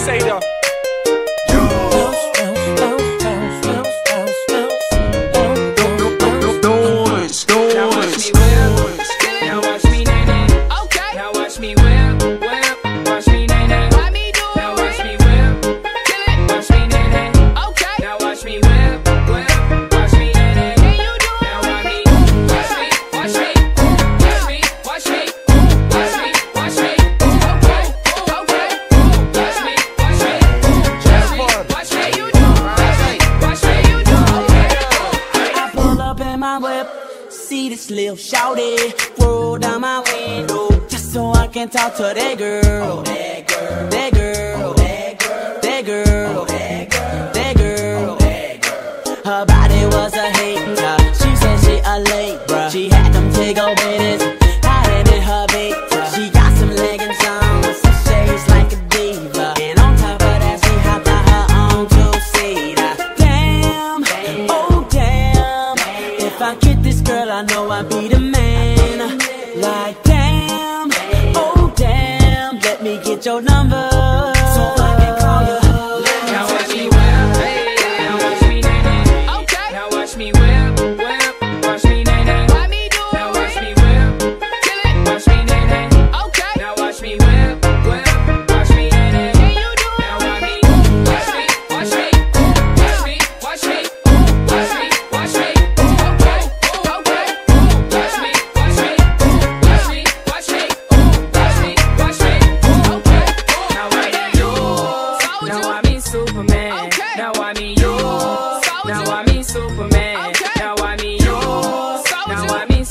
say the my whip. See this little shouty roll down my window just so I can talk to that girl. Oh, that girl. That girl. Oh, that girl. That girl. Oh, that girl. That girl. Oh, that girl. Her body was a hater. She said she a late bruh. She had them take away this. If I get this girl, I know I'll be the man. Like, damn, oh, damn, let me get your number.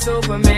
Superman.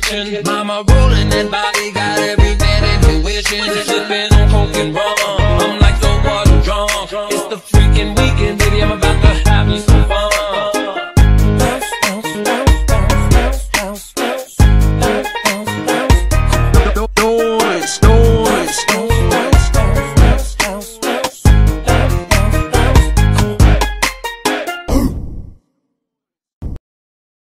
kitchen. Mama rolling that body, got every man intuition. Slipping on coke and rum. I'm like the water drunk. It's the freaking weekend.